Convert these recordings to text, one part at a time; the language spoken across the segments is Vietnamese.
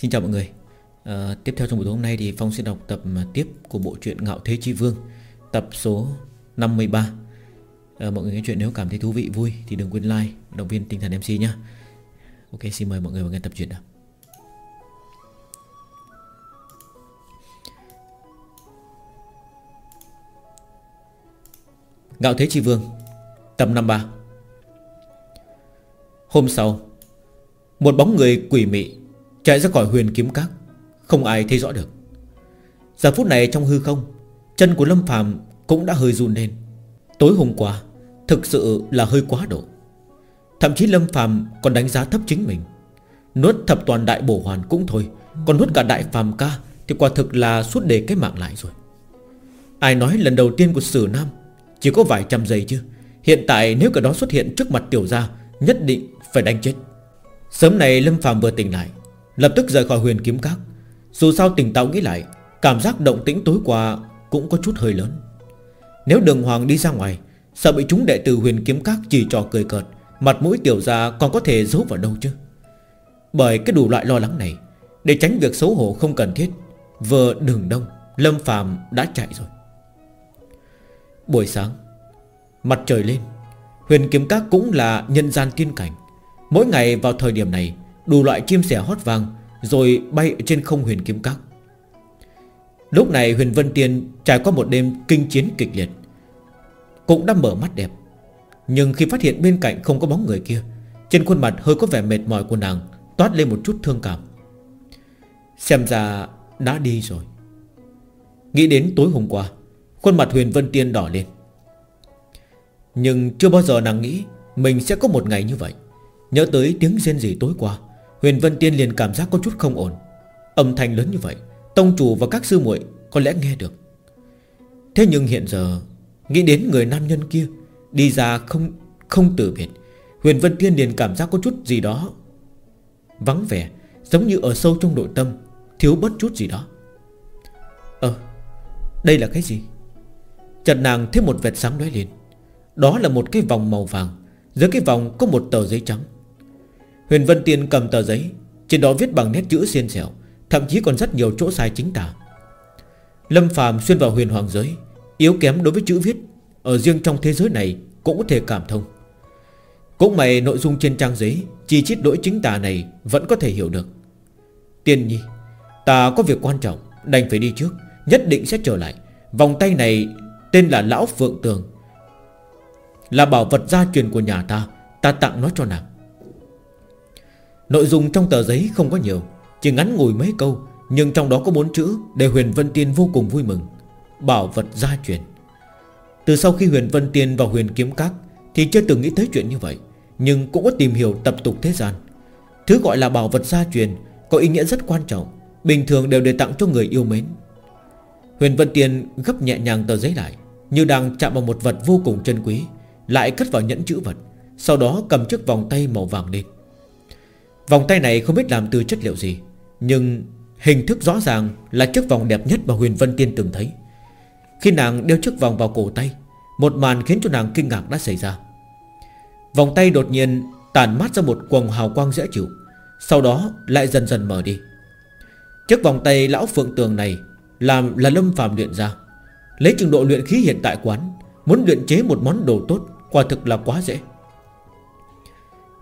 Xin chào mọi người. À, Tiếp theo trong buổi tối hôm nay thì Phong sẽ đọc tập ờ, tiếp của bộ truyện Ngạo Thế Chi Vương Tập số 53 à, ờ, Mọi người nghe chuyện nếu cảm thấy thú vị vui Thì đừng quên like, động viên tinh thần MC nhé Ok xin mời mọi người vào nghe tập truyện nào. Ngạo Thế Chi Vương Tập 53 Hôm sau Một bóng người quỷ mị Chạy ra khỏi huyền kiếm các, Không ai thấy rõ được. Giờ phút này trong hư không, Chân của Lâm phàm cũng đã hơi run lên. Tối hôm qua, Thực sự là hơi quá độ. Thậm chí Lâm phàm còn đánh giá thấp chính mình. Nuốt thập toàn đại bổ hoàn cũng thôi, Còn nuốt cả đại phàm ca Thì quả thực là suốt đề cái mạng lại rồi. Ai nói lần đầu tiên của Sử Nam Chỉ có vài trăm giây chứ? Hiện tại nếu cả đó xuất hiện trước mặt tiểu gia, Nhất định phải đánh chết. Sớm này Lâm phàm vừa tỉnh lại Lập tức rời khỏi huyền kiếm các. Dù sao tỉnh táo nghĩ lại, Cảm giác động tĩnh tối qua cũng có chút hơi lớn. Nếu đường hoàng đi ra ngoài, Sợ bị chúng đệ tử huyền kiếm các chỉ trò cười cợt, Mặt mũi tiểu ra còn có thể giấu vào đâu chứ? Bởi cái đủ loại lo lắng này, Để tránh việc xấu hổ không cần thiết, Vừa đường đông, Lâm phàm đã chạy rồi. Buổi sáng, Mặt trời lên, Huyền kiếm các cũng là nhân gian tiên cảnh. Mỗi ngày vào thời điểm này Đủ loại chim sẻ hót vang Rồi bay trên không huyền kiếm các. Lúc này huyền Vân Tiên Trải qua một đêm kinh chiến kịch liệt, Cũng đã mở mắt đẹp. Nhưng khi phát hiện bên cạnh không có bóng người kia, Trên khuôn mặt hơi có vẻ mệt mỏi của nàng Toát lên một chút thương cảm. Xem ra đã đi rồi. Nghĩ đến tối hôm qua, Khuôn mặt huyền Vân Tiên đỏ lên. Nhưng chưa bao giờ nàng nghĩ Mình sẽ có một ngày như vậy. Nhớ tới tiếng rên rỉ tối qua Huyền Vân Tiên liền cảm giác có chút không ổn. Âm thanh lớn như vậy, Tông chủ và các sư muội có lẽ nghe được. Thế nhưng hiện giờ, Nghĩ đến người nam nhân kia, Đi ra không không từ biệt, Huyền Vân Tiên liền cảm giác có chút gì đó Vắng vẻ, Giống như ở sâu trong nội tâm, Thiếu bất chút gì đó. Ờ Đây là cái gì? Chật nàng thấy một vệt sáng lóe lên. Đó là một cái vòng màu vàng Dưới cái vòng có một tờ giấy trắng. Huyền Vân Tiên cầm tờ giấy, Trên đó viết bằng nét chữ xiên xẻo, Thậm chí còn rất nhiều chỗ sai chính tả. Lâm phàm xuyên vào huyền hoàng giới, Yếu kém đối với chữ viết, Ở riêng trong thế giới này Cũng có thể cảm thông. Cũng mày nội dung trên trang giấy, Chi chít lỗi chính tả này Vẫn có thể hiểu được. Tiên nhi, Ta có việc quan trọng, Đành phải đi trước, Nhất định sẽ trở lại. Vòng tay này tên là Lão Phượng Tường, Là bảo vật gia truyền của nhà ta Ta tặng nó cho nàng. Nội dung trong tờ giấy không có nhiều, Chỉ ngắn ngủi mấy câu, Nhưng trong đó có bốn chữ Để Huyền Vân Tiên vô cùng vui mừng. Bảo vật gia truyền. Từ sau khi Huyền Vân Tiên vào huyền kiếm các Thì chưa từng nghĩ tới chuyện như vậy, Nhưng cũng có tìm hiểu tập tục thế gian. Thứ gọi là bảo vật gia truyền Có ý nghĩa rất quan trọng, Bình thường đều để tặng cho người yêu mến. Huyền Vân Tiên gấp nhẹ nhàng tờ giấy lại, Như đang chạm vào một vật vô cùng chân quý, Lại cất vào nhẫn chữ vật, Sau đó cầm chiếc vòng tay màu vàng lên. Vòng tay này không biết làm từ chất liệu gì, Nhưng hình thức rõ ràng Là chiếc vòng đẹp nhất mà Huyền Vân Tiên từng thấy. Khi nàng đeo chiếc vòng vào cổ tay, Một màn khiến cho nàng kinh ngạc đã xảy ra. Vòng tay đột nhiên Tàn mát ra một quầng hào quang dễ chịu, Sau đó lại dần dần mở đi. Chiếc vòng tay lão phượng tường này Làm là lâm phàm luyện ra, Lấy trình độ luyện khí hiện tại quán, Muốn luyện chế một món đồ tốt, Quả thực là quá dễ.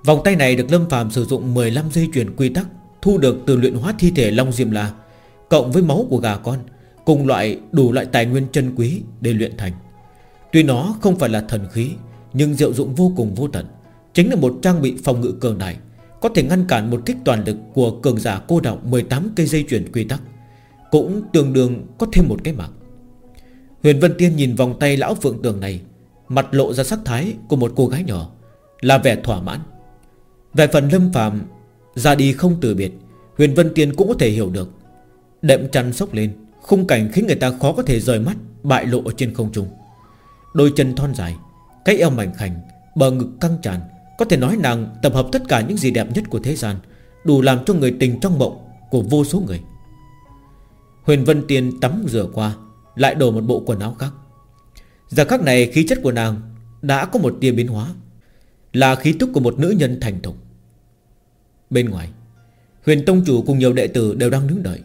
Vòng tay này được Lâm Phàm sử dụng 15 dây chuyển quy tắc, Thu được từ luyện hóa thi thể Long Diêm La Cộng với máu của gà con, Cùng loại đủ loại tài nguyên chân quý Để luyện thành. Tuy nó không phải là thần khí, Nhưng diệu dụng vô cùng vô tận, Chính là một trang bị phòng ngự cường đại, Có thể ngăn cản một kích toàn lực Của cường giả cô động 18 cây dây chuyển quy tắc, Cũng tương đương có thêm một cái mạng. Huyền Vân Tiên nhìn vòng tay lão phượng tường này, Mặt lộ ra sắc thái của một cô gái nhỏ, Là vẻ thỏa mãn về phần Lâm Phạm Ra đi không từ biệt, Huyền Vân Tiên cũng có thể hiểu được. Đệm chăn sốc lên, Khung cảnh khiến người ta khó có thể rời mắt, Bại lộ ở trên không trung. Đôi chân thon dài, Cái eo mảnh khảnh, Bờ ngực căng tràn, Có thể nói nàng tập hợp tất cả những gì đẹp nhất của thế gian, Đủ làm cho người tình trong mộng Của vô số người. Huyền Vân Tiên tắm rửa qua, Lại đổ một bộ quần áo khác. Giờ khắc này, khí chất của nàng Đã có một tia biến hóa. Là khí tức của một nữ nhân thành thục. Bên ngoài, Huyền Tông Chủ cùng nhiều đệ tử đều đang đứng đợi.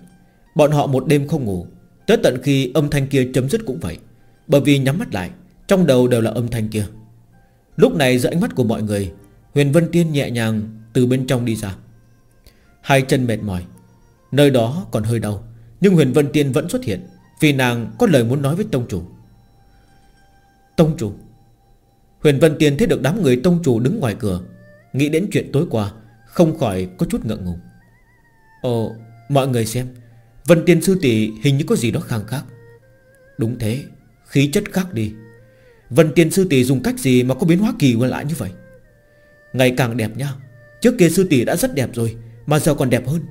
Bọn họ một đêm không ngủ, Tới tận khi âm thanh kia chấm dứt cũng vậy, Bởi vì nhắm mắt lại, Trong đầu đều là âm thanh kia. Lúc này giữa ánh mắt của mọi người, Huyền Vân Tiên nhẹ nhàng từ bên trong đi ra. Hai chân mệt mỏi, Nơi đó còn hơi đau, Nhưng Huyền Vân Tiên vẫn xuất hiện, Vì nàng có lời muốn nói với Tông Chủ. Tông Chủ Huyền Vân Tiên thấy được đám người Tông Chủ đứng ngoài cửa, Nghĩ đến chuyện tối qua, Không khỏi có chút ngượng ngùng. Ồ mọi người xem, Vân Tiên Sư Tỷ hình như có gì đó khang khác. Đúng thế, Khí chất khác đi. Vân Tiên Sư Tỷ dùng cách gì mà có biến hóa kỳ quan lại như vậy? Ngày càng đẹp nha, Trước kia Sư Tỷ đã rất đẹp rồi, Mà giờ còn đẹp hơn.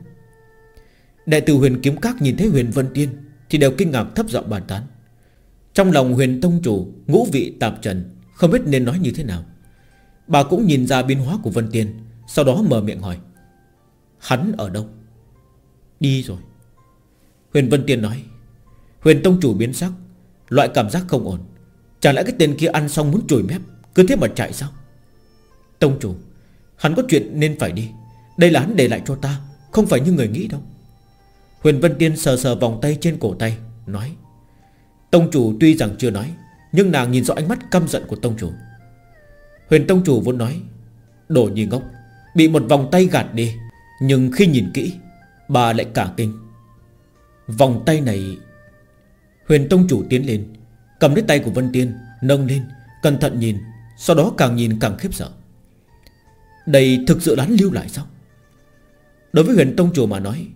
Đại tử huyền kiếm các nhìn thấy huyền Vân Tiên Thì đều kinh ngạc thấp giọng bàn tán. Trong lòng huyền tông chủ, Ngũ vị tạp trần không biết nên nói như thế nào. Bà cũng nhìn ra biến hóa của Vân Tiên, Sau đó mở miệng hỏi. Hắn ở đâu? Đi rồi. Huyền Vân Tiên nói. Huyền Tông Chủ biến sắc, Loại cảm giác không ổn. Chẳng lẽ cái tên kia ăn xong muốn chùi mép, Cứ thế mà chạy sao? Tông Chủ, Hắn có chuyện nên phải đi. Đây là hắn để lại cho ta, Không phải như người nghĩ đâu. Huyền Vân Tiên sờ sờ vòng tay trên cổ tay, Nói. Tông Chủ tuy rằng chưa nói nhưng nàng nhìn rõ ánh mắt căm giận của Tông Chủ. Huyền Tông Chủ vốn nói, Đồ nhi ngốc, Bị một vòng tay gạt đi, Nhưng khi nhìn kỹ, Bà lại cả kinh. Vòng tay này, Huyền Tông Chủ tiến lên, Cầm lấy tay của Vân Tiên, Nâng lên, Cẩn thận nhìn, Sau đó càng nhìn càng khiếp sợ. Đây thực sự đáng lưu lại sao? Đối với huyền Tông Chủ mà nói,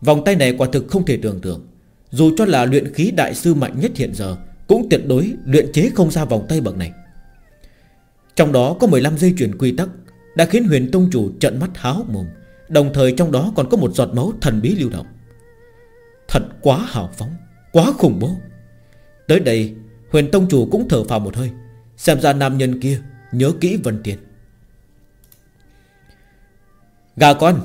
Vòng tay này quả thực không thể tưởng tượng, Dù cho là luyện khí đại sư mạnh nhất hiện giờ cũng tuyệt đối luyện chế không ra vòng tay bậc này. Trong đó có 15 dây chuyển quy tắc Đã khiến huyền Tông Chủ trận mắt há hốc mồm, Đồng thời trong đó còn có một giọt máu thần bí lưu động. Thật quá hào phóng, Quá khủng bố. Tới đây, Huyền Tông Chủ cũng thở phào một hơi, Xem ra nam nhân kia Nhớ kỹ Vân Tiền Gà con,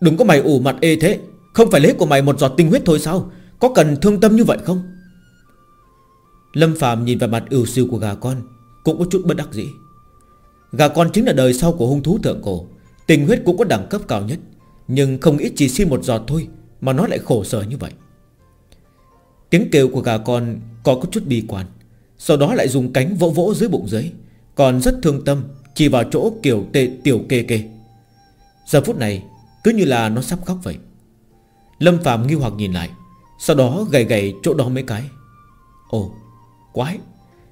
Đừng có mày ủ mặt ê thế, Không phải lấy của mày một giọt tinh huyết thôi sao? Có cần thương tâm như vậy không? Lâm Phạm nhìn vào mặt ưu siêu của gà con, Cũng có chút bất đắc dĩ. Gà con chính là đời sau của hung thú thượng cổ, Tình huyết cũng có đẳng cấp cao nhất, Nhưng không ít chỉ xin một giọt thôi Mà nó lại khổ sở như vậy. Tiếng kêu của gà con Có có chút bi quan, Sau đó lại dùng cánh vỗ vỗ dưới bụng dưới, Còn rất thương tâm Chỉ vào chỗ kiểu tệ tiểu kê kê. Giờ phút này, Cứ như là nó sắp khóc vậy. Lâm Phạm nghi hoặc nhìn lại, Sau đó gầy gầy chỗ đó mấy cái. Ồ quái.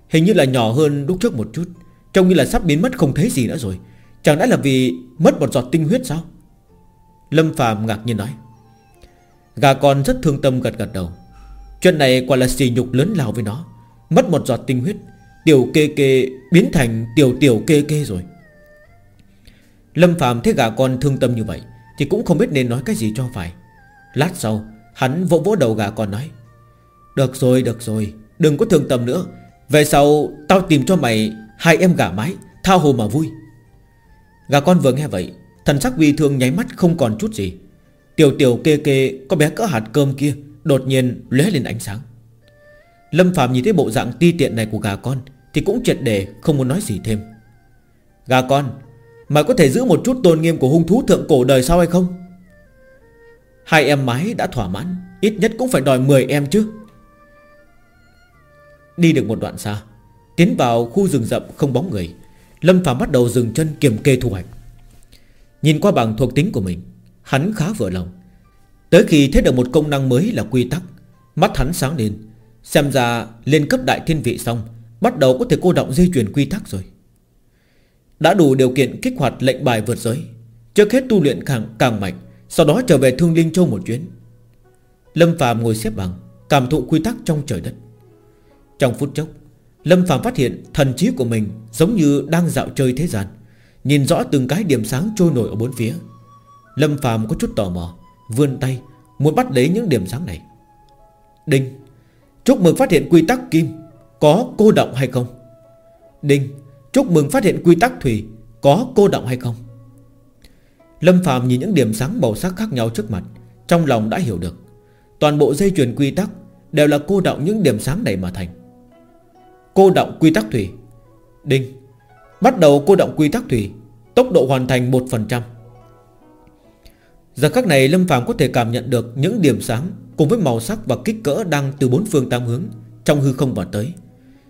Hình như là nhỏ hơn lúc trước một chút, Trông như là sắp biến mất không thấy gì nữa rồi. Chẳng lẽ là vì mất một giọt tinh huyết sao? Lâm Phạm ngạc nhiên nói. Gà con rất thương tâm gật gật đầu. Chuyện này quả là xì nhục lớn lao với nó. Mất một giọt tinh huyết, Tiểu kê kê biến thành tiểu tiểu kê kê rồi. Lâm Phạm thấy gà con thương tâm như vậy, Thì cũng không biết nên nói cái gì cho phải. Lát sau, Hắn vỗ vỗ đầu gà con nói. Được rồi được rồi Đừng có thương tâm nữa. Về sau, tao tìm cho mày Hai em gả mái Thao hồ mà vui. Gà con vừa nghe vậy, Thần sắc vi thương nháy mắt không còn chút gì. Tiểu tiểu kê kê, có bé cỡ hạt cơm kia, Đột nhiên lóe lên ánh sáng. Lâm Phạm nhìn thấy bộ dạng ti tiện này của gà con, Thì cũng triệt để không muốn nói gì thêm. Gà con, Mày có thể giữ một chút tôn nghiêm của hung thú thượng cổ đời sau hay không? Hai em mái đã thỏa mãn, Ít nhất cũng phải đòi 10 em chứ. Đi được một đoạn xa Tiến vào khu rừng rậm không bóng người Lâm Phạm bắt đầu dừng chân kiểm kê thu hoạch. Nhìn qua bảng thuộc tính của mình Hắn khá vừa lòng. Tới khi thấy được một công năng mới là quy tắc Mắt hắn sáng lên Xem ra lên cấp đại thiên vị xong Bắt đầu có thể cô động dây chuyển quy tắc rồi. Đã đủ điều kiện kích hoạt lệnh bài vượt giới Trước hết tu luyện càng, càng mạnh Sau đó trở về Thương Linh Châu một chuyến. Lâm Phạm ngồi xếp bằng Cảm thụ quy tắc trong trời đất. Trong phút chốc, Lâm Phạm phát hiện thần trí của mình Giống như đang dạo chơi thế gian, Nhìn rõ từng cái điểm sáng trôi nổi ở bốn phía. Lâm Phạm có chút tò mò, Vươn tay, Muốn bắt lấy những điểm sáng này. Đinh, Chúc mừng phát hiện quy tắc kim Có cô động hay không? Đinh, Chúc mừng phát hiện quy tắc thủy Có cô động hay không? Lâm Phạm nhìn những điểm sáng màu sắc khác nhau trước mặt, Trong lòng đã hiểu được. Toàn bộ dây chuyền quy tắc Đều là cô động những điểm sáng này mà thành. Cô động quy tắc thủy. Đinh. Bắt đầu cô động quy tắc thủy, Tốc độ hoàn thành 1% Giờ khắc này, Lâm Phạm có thể cảm nhận được Những điểm sáng cùng với màu sắc và kích cỡ Đang từ bốn phương tám hướng Trong hư không vào tới,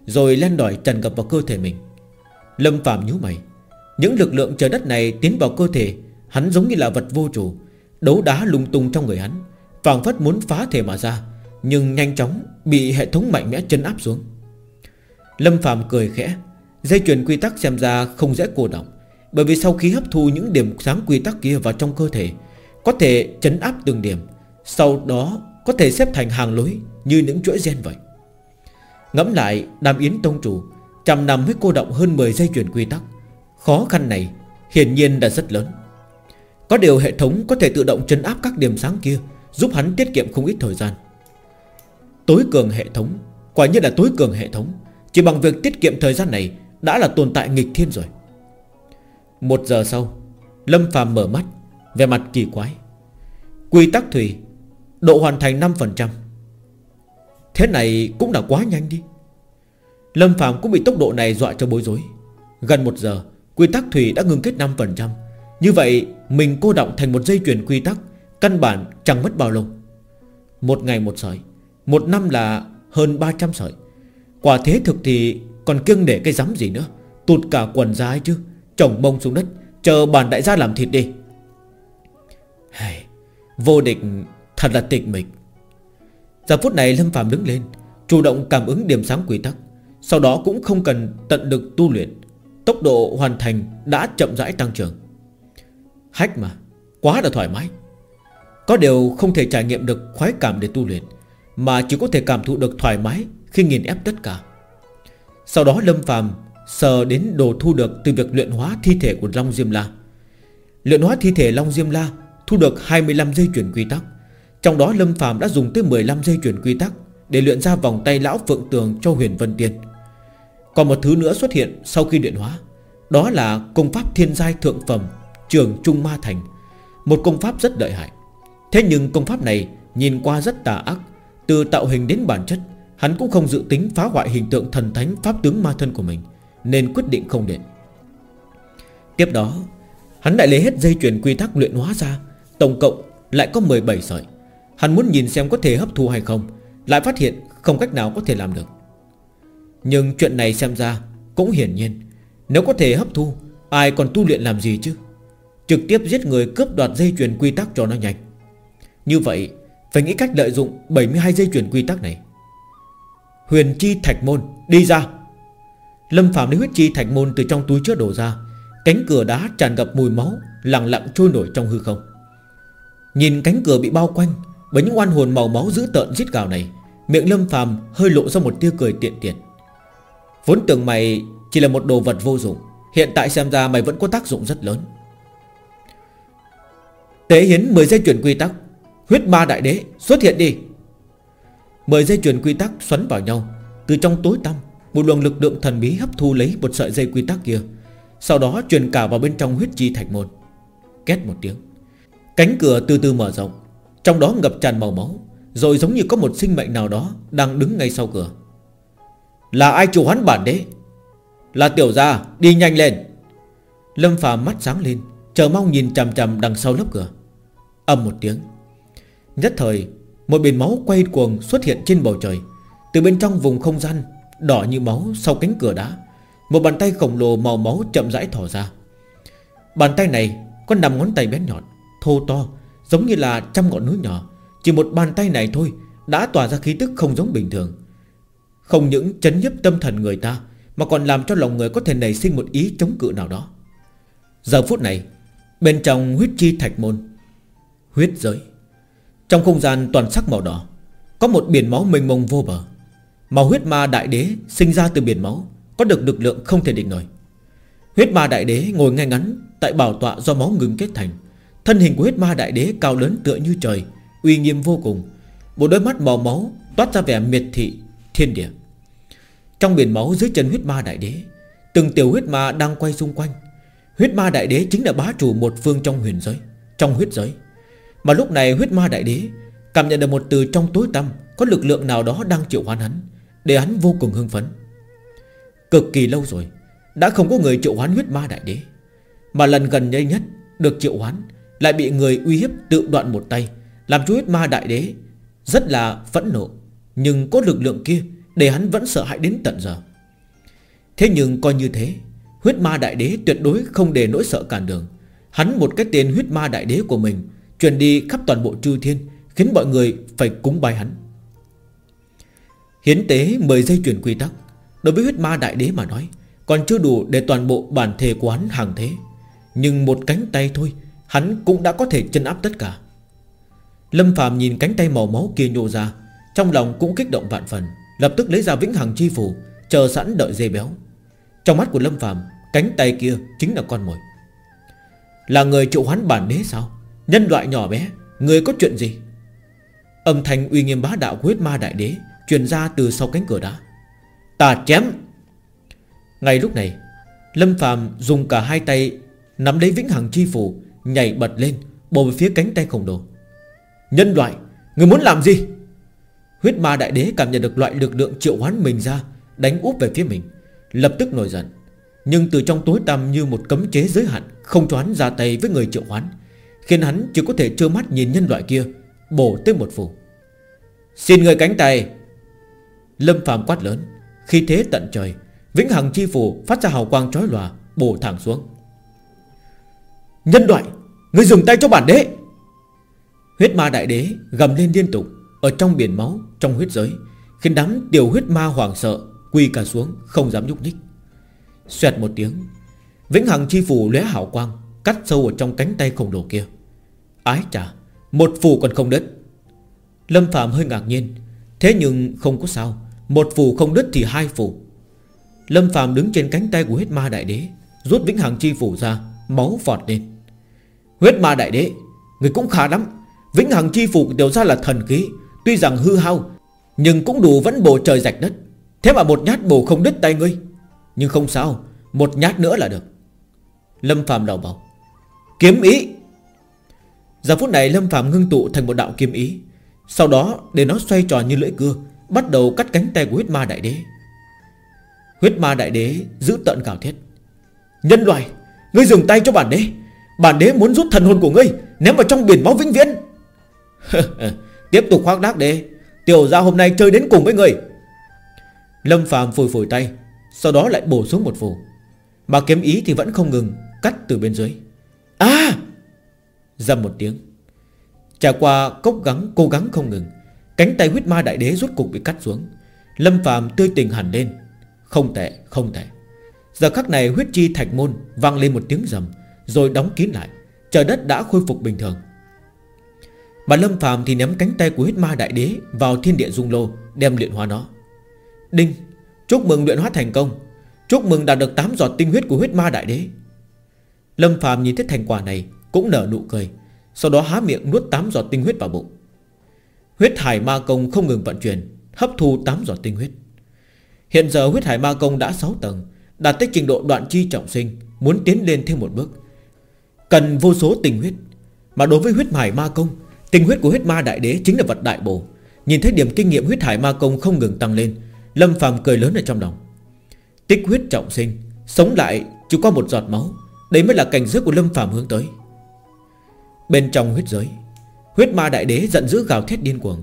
Rồi len đỏi tràn ngập vào cơ thể mình. Lâm Phạm nhíu mày. Những lực lượng trời đất này tiến vào cơ thể, Hắn giống như là vật vô chủ, Đấu đá lung tung trong người hắn, phảng phất muốn phá thể mà ra, Nhưng nhanh chóng bị hệ thống mạnh mẽ chân áp xuống. Lâm Phạm cười khẽ. Dây chuyền quy tắc xem ra không dễ cô động Bởi vì sau khi hấp thu những điểm sáng quy tắc kia vào trong cơ thể, Có thể chấn áp từng điểm, Sau đó có thể xếp thành hàng lối Như những chuỗi gen vậy. Ngẫm lại, Đàm Yến Tông Chủ Trăm nằm với cô động hơn 10 dây chuyền quy tắc, Khó khăn này Hiển nhiên là rất lớn. Có điều hệ thống có thể tự động chấn áp các điểm sáng kia, Giúp hắn tiết kiệm không ít thời gian. Tối cường hệ thống, Quả nhiên là tối cường hệ thống. Chỉ bằng việc tiết kiệm thời gian này Đã là tồn tại nghịch thiên rồi. Một giờ sau, Lâm phàm mở mắt Về mặt kỳ quái. Quy tắc thủy, Độ hoàn thành 5% Thế này cũng đã quá nhanh đi. Lâm phàm cũng bị tốc độ này dọa cho bối rối. Gần một giờ, Quy tắc thủy đã ngừng kết 5% Như vậy, mình cô động thành một dây chuyền quy tắc, Căn bản chẳng mất bao lâu. Một ngày một sợi, Một năm là hơn 300 sợi. Quả thế thực thì còn kiêng để cái rắm gì nữa. Tụt cả quần ra ấy chứ. Chồng bông xuống đất Chờ bản đại gia làm thịt đi. Hey, Vô địch Thật là tịch mịch. Giờ phút này Lâm Phạm đứng lên Chủ động cảm ứng điểm sáng quy tắc. Sau đó cũng không cần tận lực tu luyện. Tốc độ hoàn thành đã chậm rãi tăng trưởng. Hách mà Quá là thoải mái. Có điều không thể trải nghiệm được khoái cảm để tu luyện Mà chỉ có thể cảm thụ được thoải mái khi nghiền ép tất cả. Sau đó Lâm phàm Sờ đến đồ thu được từ việc luyện hóa thi thể của Long Diêm La. Luyện hóa thi thể Long Diêm La Thu được 25 dây chuyển quy tắc, Trong đó Lâm phàm đã dùng tới 15 dây chuyển quy tắc Để luyện ra vòng tay lão phượng tường cho huyền Vân Tiên. Còn một thứ nữa xuất hiện sau khi luyện hóa, Đó là công pháp thiên giai thượng phẩm Trường Trung Ma Thành, Một công pháp rất lợi hại. Thế nhưng công pháp này nhìn qua rất tà ác, Từ tạo hình đến bản chất Hắn cũng không dự tính phá hoại hình tượng thần thánh Pháp tướng ma thân của mình, Nên quyết định không điện. Tiếp đó, Hắn lại lấy hết dây chuyển quy tắc luyện hóa ra, Tổng cộng lại có 17 sợi. Hắn muốn nhìn xem có thể hấp thu hay không, Lại phát hiện không cách nào có thể làm được. Nhưng chuyện này xem ra Cũng hiển nhiên, Nếu có thể hấp thu, Ai còn tu luyện làm gì chứ? Trực tiếp giết người cướp đoạt dây chuyền quy tắc cho nó nhanh. Như vậy, Phải nghĩ cách lợi dụng 72 dây chuyển quy tắc này. Huyền chi thạch môn, Đi ra. Lâm Phạm lấy huyết chi thạch môn từ trong túi chứa đổ ra. Cánh cửa đá tràn ngập mùi máu, Lặng lặng trôi nổi trong hư không. Nhìn cánh cửa bị bao quanh Bởi những oan hồn màu máu dữ tợn giết gào này, Miệng Lâm Phạm hơi lộ ra một tia cười tiện tiện. Vốn tưởng mày Chỉ là một đồ vật vô dụng, Hiện tại xem ra mày vẫn có tác dụng rất lớn. Tế hiến 10 dây chuyển quy tắc. Huyết ma đại đế, xuất hiện đi. Mười dây chuyền quy tắc xoắn vào nhau. Từ trong tối tăm, Một luồng lực lượng thần bí hấp thu lấy một sợi dây quy tắc kia. Sau đó truyền cả vào bên trong huyết chi thạch môn. Két một tiếng. Cánh cửa từ từ mở rộng. Trong đó ngập tràn màu máu, Rồi giống như có một sinh mệnh nào đó Đang đứng ngay sau cửa. Là ai chủ hoán bản đế? Là tiểu gia, đi nhanh lên. Lâm phàm mắt sáng lên, Chờ mong nhìn chằm chằm đằng sau lớp cửa. Âm một tiếng. Nhất thời một biển máu quay cuồng xuất hiện trên bầu trời. Từ bên trong vùng không gian, Đỏ như máu sau cánh cửa đá, Một bàn tay khổng lồ màu máu chậm rãi thỏ ra. Bàn tay này Có nằm ngón tay bé nhọn, Thô to, Giống như là trăm ngọn núi nhỏ. Chỉ một bàn tay này thôi Đã tỏa ra khí tức không giống bình thường. Không những chấn nhấp tâm thần người ta, Mà còn làm cho lòng người có thể nảy sinh một ý chống cự nào đó. Giờ phút này, Bên trong huyết chi thạch môn, Huyết giới trong không gian toàn sắc màu đỏ, Có một biển máu mênh mông vô bờ. Màu huyết ma đại đế sinh ra từ biển máu, Có được lực lượng không thể định nổi. Huyết ma đại đế ngồi ngay ngắn Tại bảo tọa do máu ngừng kết thành. Thân hình của huyết ma đại đế cao lớn tựa như trời, Uy nghiêm vô cùng. Một đôi mắt màu máu toát ra vẻ miệt thị, thiên địa. Trong biển máu dưới chân huyết ma đại đế, Từng tiểu huyết ma đang quay xung quanh. Huyết ma đại đế chính là bá chủ một phương trong huyền giới, Trong huyết giới mà lúc này huyết ma đại đế Cảm nhận được một từ trong tối tâm Có lực lượng nào đó đang triệu hoán hắn, Để hắn vô cùng hưng phấn. Cực kỳ lâu rồi, Đã không có người triệu hoán huyết ma đại đế, Mà lần gần đây nhất được triệu hoán Lại bị người uy hiếp tự đoạn một tay, Làm cho huyết ma đại đế Rất là phẫn nộ, Nhưng có lực lượng kia Để hắn vẫn sợ hãi đến tận giờ. Thế nhưng coi như thế, Huyết ma đại đế tuyệt đối không để nỗi sợ cản đường. Hắn một cái tên huyết ma đại đế của mình Truyền đi khắp toàn bộ chư thiên, Khiến mọi người phải cúng bài hắn. Hiến tế 10 giây chuyển quy tắc, Đối với huyết ma đại đế mà nói, Còn chưa đủ để toàn bộ bản thể của hắn hàng thế. Nhưng một cánh tay thôi, Hắn cũng đã có thể chân áp tất cả. Lâm Phạm nhìn cánh tay màu máu kia nhô ra, Trong lòng cũng kích động vạn phần, Lập tức lấy ra vĩnh hằng chi phủ, Chờ sẵn đợi dây béo. Trong mắt của Lâm Phạm Cánh tay kia chính là con mồi. Là người triệu hoán bản đế sao? Nhân loại nhỏ bé, Người có chuyện gì? Âm thanh uy nghiêm bá đạo của huyết ma đại đế Truyền ra từ sau cánh cửa đá. Ta chém! Ngay lúc này, Lâm phàm dùng cả hai tay Nắm lấy vĩnh hằng chi phủ, Nhảy bật lên Bồ về phía cánh tay khổng lồ. Nhân loại, Người muốn làm gì? Huyết ma đại đế cảm nhận được loại lực lượng triệu hoán mình ra, Đánh úp về phía mình, Lập tức nổi giận. Nhưng từ trong tối tăm như một cấm chế giới hạn, Không cho hắn ra tay với người triệu hoán. Khiến hắn chỉ có thể trơ mắt nhìn nhân loại kia, Bổ tới một phù Xin người cánh tay. Lâm phàm quát lớn. Khi thế tận trời, Vĩnh hằng chi phù phát ra hào quang chói lòa, Bổ thẳng xuống. Nhân loại, Người dùng tay cho bản đế. Huyết ma đại đế gầm lên liên tục, Ở trong biển máu, Trong huyết giới, Khiến đám tiểu huyết ma hoảng sợ, Quỳ cả xuống, Không dám nhúc nhích. Xoẹt một tiếng, Vĩnh hằng chi phù lóe hào quang, Cắt sâu ở trong cánh tay khổng lồ kia. Ái chà, Một phù còn không đứt. Lâm Phạm hơi ngạc nhiên, Thế nhưng không có sao, Một phù không đứt thì hai phù. Lâm Phạm đứng trên cánh tay của huyết ma đại đế, Rút vĩnh hằng chi phù ra, Máu vọt lên. Huyết ma đại đế, Người cũng khá lắm, Vĩnh hằng chi phù đều ra là thần khí, Tuy rằng hư hao, Nhưng cũng đủ vẫn bổ trời rạch đất. Thế mà một nhát bổ không đứt tay ngươi, Nhưng không sao, Một nhát nữa là được. Lâm Phạm đầu bảo Kiếm ý Giờ phút này Lâm Phạm ngưng tụ thành một đạo kiếm ý. Sau đó, để nó xoay tròn như lưỡi cưa, Bắt đầu cắt cánh tay của huyết ma đại đế. Huyết ma đại đế giữ tận cào thiết. Nhân loại, Ngươi dừng tay cho bản đế. Bản đế muốn rút thần hồn của ngươi, Ném vào trong biển máu vĩnh viễn. Tiếp tục khoác đác đế. Tiểu ra hôm nay chơi đến cùng với ngươi. Lâm Phạm phủi phủi tay, Sau đó lại bổ xuống một phù. Mà kiếm ý thì vẫn không ngừng Cắt từ bên dưới. À Dầm một tiếng. Trải qua cốc gắng, cố gắng không ngừng, Cánh tay huyết ma đại đế rút cục bị cắt xuống. Lâm Phạm tươi tình hẳn lên. Không tệ không tệ. Giờ khắc này huyết chi thạch môn vang lên một tiếng rầm, Rồi đóng kín lại. Trời đất đã khôi phục bình thường. Mà Lâm Phạm thì ném cánh tay của huyết ma đại đế Vào thiên địa dung lô, Đem luyện hóa nó. Đinh, Chúc mừng luyện hóa thành công. Chúc mừng đạt được 8 giọt tinh huyết của huyết ma đại đế. Lâm Phạm nhìn thấy thành quả này cũng nở nụ cười, Sau đó há miệng nuốt 8 giọt tinh huyết vào bụng. Huyết hải ma công không ngừng vận chuyển, Hấp thu 8 giọt tinh huyết. Hiện giờ huyết hải ma công đã 6 tầng, Đạt tới trình độ đoạn chi trọng sinh, Muốn tiến lên thêm một bước. Cần vô số tinh huyết, Mà đối với huyết hải ma công, Tinh huyết của huyết ma đại đế chính là vật đại bổ. Nhìn thấy điểm kinh nghiệm huyết hải ma công không ngừng tăng lên, Lâm phàm cười lớn ở trong lòng. Tích huyết trọng sinh, Sống lại chỉ có một giọt máu Đấy mới là cảnh giới của Lâm phàm hướng tới. Bên trong huyết giới. Huyết ma đại đế giận dữ gào thét điên cuồng.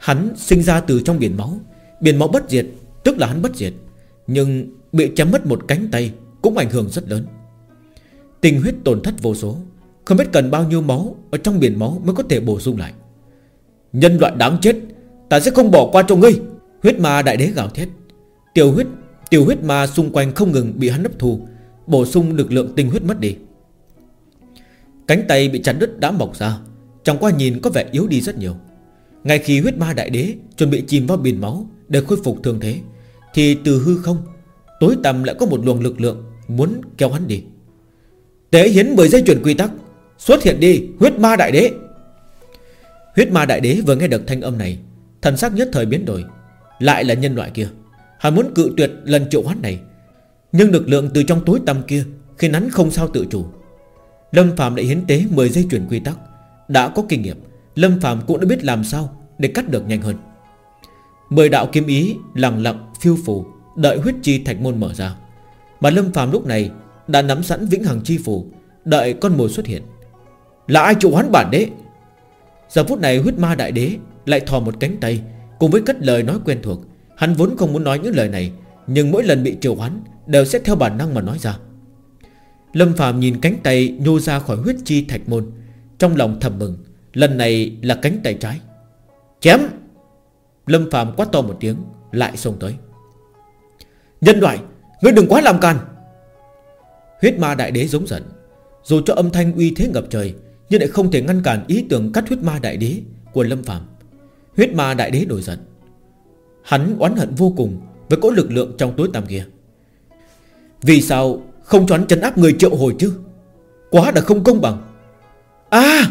Hắn sinh ra từ trong biển máu Biển máu bất diệt, Tức là hắn bất diệt, Nhưng bị chém mất một cánh tay Cũng ảnh hưởng rất lớn. Tình huyết tổn thất vô số, Không biết cần bao nhiêu máu Ở trong biển máu mới có thể bổ sung lại. Nhân loại đáng chết, Ta sẽ không bỏ qua cho ngươi, Huyết ma đại đế gào thét. Tiểu huyết Tiểu huyết ma xung quanh không ngừng bị hắn hấp thu, Bổ sung lực lượng tinh huyết mất đi. Cánh tay bị chặt đứt đã mọc ra, Chẳng qua nhìn có vẻ yếu đi rất nhiều. Ngay khi huyết ma đại đế Chuẩn bị chìm vào biển máu Để khôi phục thương thế, Thì từ hư không, Tối tăm lại có một luồng lực lượng Muốn kéo hắn đi. Tế hiến 10 giây chuyển quy tắc, Xuất hiện đi, huyết ma đại đế. Huyết ma đại đế vừa nghe được thanh âm này, Thần sắc nhất thời biến đổi, Lại là nhân loại kia. Hắn muốn cự tuyệt lần triệu hoán này, Nhưng lực lượng từ trong tối tăm kia Khiến hắn không sao tự chủ. Lâm Phạm đã hiến tế 10 giây chuyển quy tắc. Đã có kinh nghiệm, Lâm Phạm cũng đã biết làm sao để cắt được nhanh hơn. Mười đạo kiếm ý, lặng lặng, phiêu phù, Đợi huyết chi thạch môn mở ra. Mà Lâm Phạm lúc này Đã nắm sẵn vĩnh hằng chi phù, Đợi con mồi xuất hiện. Là ai chủ hoán bản đế? Giờ phút này huyết ma đại đế Lại thò một cánh tay, Cùng với cất lời nói quen thuộc. Hắn vốn không muốn nói những lời này, Nhưng mỗi lần bị triệu hoán Đều sẽ theo bản năng mà nói ra. Lâm Phạm nhìn cánh tay nhô ra khỏi huyết chi thạch môn. Trong lòng thầm mừng, Lần này là cánh tay trái. Chém! Lâm Phạm quát to một tiếng, Lại xông tới. Nhân loại, Ngươi đừng quá làm càn! Huyết ma đại đế giống giận. Dù cho âm thanh uy thế ngập trời, Nhưng lại không thể ngăn cản ý tưởng cắt huyết ma đại đế Của Lâm Phạm Huyết ma đại đế nổi giận. Hắn oán hận vô cùng Với cỗ lực lượng trong tối tăm kia. Vì sao không cho hắn chấn áp người triệu hồi chứ? Quá là không công bằng. À!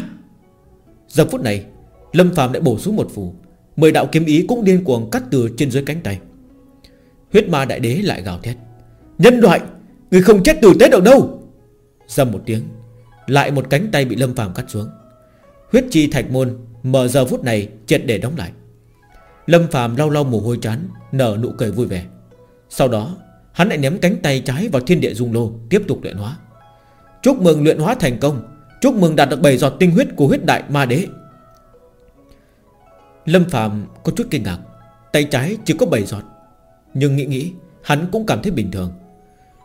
Giờ phút này, Lâm Phạm lại bổ xuống một phù. Mười đạo kiếm ý cũng điên cuồng cắt từ trên dưới cánh tay. Huyết ma đại đế lại gào thét. Nhân loại, Người không chết tử tế được đâu! Dầm một tiếng, Lại một cánh tay bị Lâm Phạm cắt xuống. Huyết chi thạch môn Mở giờ phút này triệt để đóng lại. Lâm Phạm lau lau mồ hôi chán, Nở nụ cười vui vẻ. Sau đó hắn lại ném cánh tay trái vào thiên địa dung lô, Tiếp tục luyện hóa. Chúc mừng luyện hóa thành công. Chúc mừng đạt được 7 giọt tinh huyết của huyết đại ma đế. Lâm Phạm có chút kinh ngạc. Tay trái chỉ có 7 giọt. Nhưng nghĩ nghĩ, Hắn cũng cảm thấy bình thường.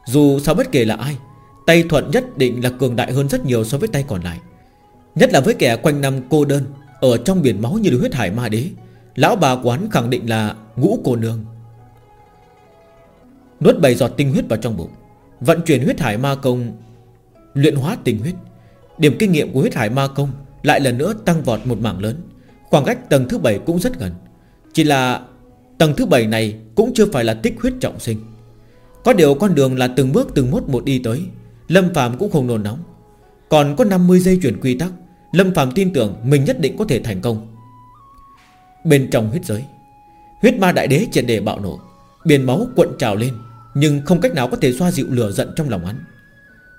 Dù sao bất kể là ai, Tay thuận nhất định là cường đại hơn rất nhiều so với tay còn lại. Nhất là với kẻ quanh năm cô đơn, Ở trong biển máu như huyết hải ma đế, Lão bà quán khẳng định là ngũ cô nương. Nuốt bảy giọt tinh huyết vào trong bụng, Vận chuyển huyết hải ma công, Luyện hóa tinh huyết. Điểm kinh nghiệm của huyết hải ma công Lại lần nữa tăng vọt một mảng lớn. Khoảng cách tầng thứ 7 cũng rất gần. Chỉ là tầng thứ 7 này Cũng chưa phải là tích huyết trọng sinh. Có điều con đường là từng bước từng mốt một đi tới. Lâm Phạm cũng không nôn nóng. Còn có 50 giây chuyển quy tắc, Lâm Phạm tin tưởng mình nhất định có thể thành công. Bên trong huyết giới, Huyết ma đại đế triệt đề bạo nổ, Biển máu cuộn trào lên. Nhưng không cách nào có thể xoa dịu lửa giận trong lòng hắn.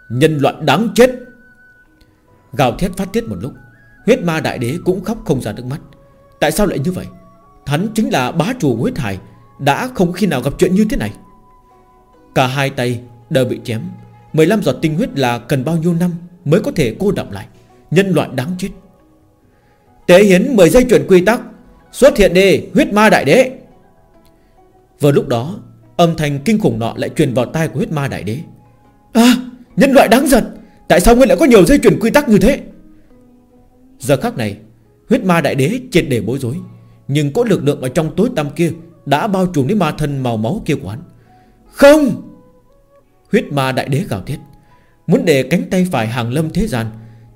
Nhân loại đáng chết. Gào thét phát tiết một lúc, Huyết ma đại đế cũng khóc không ra nước mắt. Tại sao lại như vậy? Hắn chính là bá chủ huyết hải, Đã không khi nào gặp chuyện như thế này. Cả hai tay đều bị chém. 15 giọt tinh huyết là cần bao nhiêu năm Mới có thể cô đọng lại? Nhân loại đáng chết. Tế hiến 10 giây chuyển quy tắc, Xuất hiện đi, huyết ma đại đế. Vừa lúc đó Âm thanh kinh khủng nọ lại truyền vào tai của huyết ma đại đế. À nhân loại đáng giận, Tại sao ngươi lại có nhiều dây chuyển quy tắc như thế? Giờ khắc này, Huyết ma đại đế triệt để bối rối, Nhưng có lực lượng ở trong tối tăm kia Đã bao trùm đến ma thân màu máu kia của hắn. Không! Huyết ma đại đế gào thét, Muốn để cánh tay phải hàng lâm thế gian,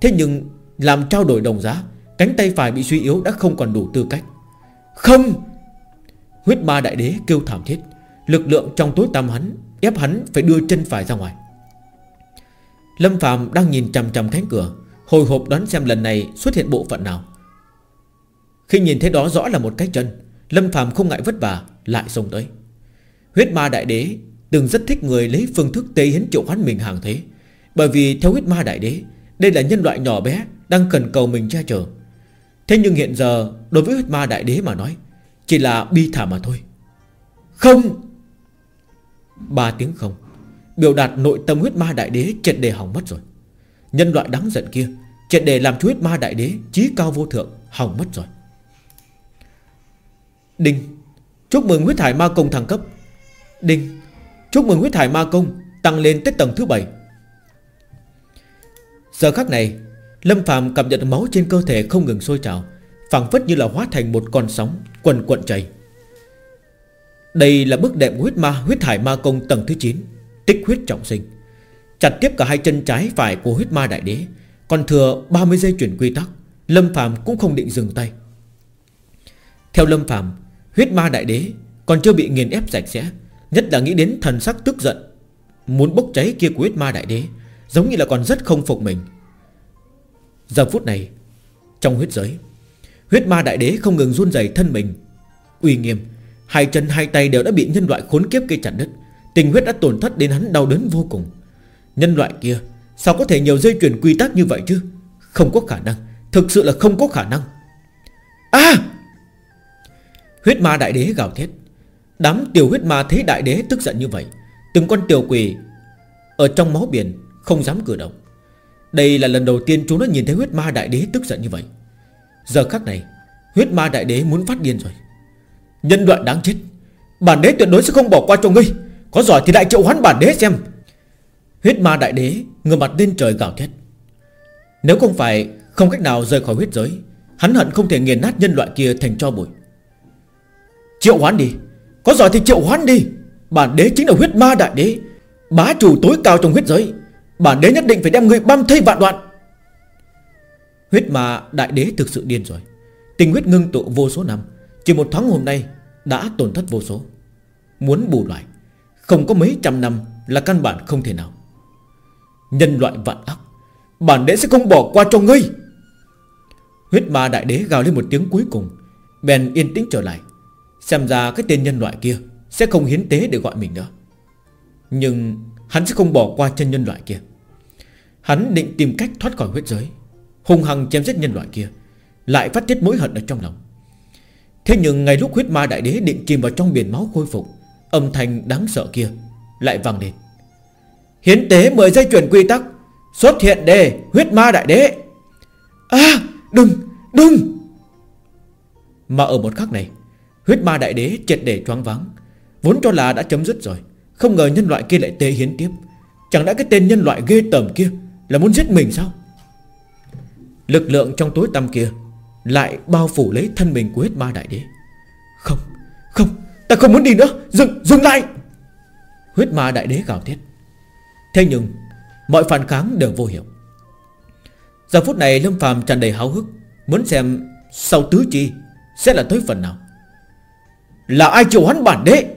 Thế nhưng làm trao đổi đồng giá, Cánh tay phải bị suy yếu đã không còn đủ tư cách. Không! Huyết ma đại đế kêu thảm thiết Lực lượng trong tối tăm hắn, Ép hắn phải đưa chân phải ra ngoài. Lâm Phạm đang nhìn chằm chằm cánh cửa, Hồi hộp đoán xem lần này xuất hiện bộ phận nào. Khi nhìn thấy đó rõ là một cái chân, Lâm Phạm không ngại vất vả, Lại xông tới. Huyết ma đại đế Từng rất thích người lấy phương thức tế hiến triệu hoán mình hàng thế. Bởi vì theo huyết ma đại đế, Đây là nhân loại nhỏ bé Đang cần cầu mình che chở. Thế nhưng hiện giờ, Đối với huyết ma đại đế mà nói, Chỉ là bi thảm mà thôi. Không! Ba tiếng không, Biểu đạt nội tâm huyết ma đại đế triệt đề hỏng mất rồi. Nhân loại đáng giận kia Triệt đề làm cho huyết ma đại đế Chí cao vô thượng hỏng mất rồi. Đinh, Chúc mừng huyết thải ma công thăng cấp. Đinh, Chúc mừng huyết thải ma công Tăng lên tới tầng thứ 7 Giờ khắc này, Lâm Phạm cảm nhận máu trên cơ thể không ngừng sôi trào, phảng phất như là hóa thành một con sóng Quần quận chảy. Đây là bước đệm huyết ma, huyết hải ma công tầng thứ 9 Tích huyết trọng sinh. Chặt tiếp cả hai chân trái phải của huyết ma đại đế. Còn thừa 30 giây chuyển quy tắc, Lâm Phạm cũng không định dừng tay. Theo Lâm Phạm Huyết ma đại đế còn chưa bị nghiền ép sạch sẽ, Nhất là nghĩ đến thần sắc tức giận, Muốn bốc cháy kia của huyết ma đại đế, Giống như là còn rất không phục mình. Giờ phút này, Trong huyết giới, Huyết ma đại đế không ngừng run rẩy thân mình, Uy nghiêm Hai chân hai tay đều đã bị nhân loại khốn kiếp kia chặt đứt. Tình huyết đã tổn thất đến hắn đau đớn vô cùng. Nhân loại kia, Sao có thể nhiều dây chuyển quy tắc như vậy chứ? Không có khả năng. Thực sự là không có khả năng. À! Huyết ma đại đế gào thét. Đám tiểu huyết ma thấy đại đế tức giận như vậy, Từng con tiểu quỷ Ở trong máu biển không dám cử động. Đây là lần đầu tiên chúng nó nhìn thấy huyết ma đại đế tức giận như vậy. Giờ khắc này, Huyết ma đại đế muốn phát điên rồi. Nhân loại đáng chết. Bản đế tuyệt đối sẽ không bỏ qua cho ngươi. Có giỏi thì đại triệu hoán bản đế xem. Huyết ma đại đế, Ngửa mặt lên trời gào thét. Nếu không phải không cách nào rời khỏi huyết giới, Hắn hận không thể nghiền nát nhân loại kia thành cho bụi. Triệu hoán đi. Có giỏi thì triệu hoán đi. Bản đế chính là huyết ma đại đế. Bá chủ tối cao trong huyết giới. Bản đế nhất định phải đem người băm thây vạn đoạn. Huyết ma đại đế thực sự điên rồi. Tình huyết ngưng tụ vô số năm. Chỉ một tháng hôm nay Đã tổn thất vô số. Muốn bù lại, Không có mấy trăm năm là căn bản không thể nào. Nhân loại vạn ác, Bản đế sẽ không bỏ qua cho ngươi. Huyết ma đại đế gào lên một tiếng cuối cùng, Bèn yên tĩnh trở lại, Xem ra cái tên nhân loại kia Sẽ không hiến tế để gọi mình nữa. Nhưng hắn sẽ không bỏ qua chân nhân loại kia. Hắn định tìm cách thoát khỏi huyết giới Hùng hằng chém giết nhân loại kia, Lại phát tiết mối hận ở trong lòng. Thế nhưng ngay lúc huyết ma đại đế định chìm vào trong biển máu khôi phục, Âm thanh đáng sợ kia Lại vang lên. Hiến tế 10 giây chuyển quy tắc, Xuất hiện đề huyết ma đại đế. À đừng đừng! Mà ở một khắc này, Huyết ma đại đế triệt để choáng váng, Vốn cho là đã chấm dứt rồi, Không ngờ nhân loại kia lại tế hiến tiếp. Chẳng đã cái tên nhân loại ghê tởm kia Là muốn giết mình sao? Lực lượng trong tối tăm kia lại bao phủ lấy thân mình của huyết ma đại đế. Không Không, Ta không muốn đi nữa. Dừng Dừng lại. Huyết ma đại đế gào thét. Thế nhưng, Mọi phản kháng đều vô hiệu. Giờ phút này Lâm phàm tràn đầy háo hức, Muốn xem sau tứ chi Sẽ là tới phần nào. Là ai chịu hắn bản đế?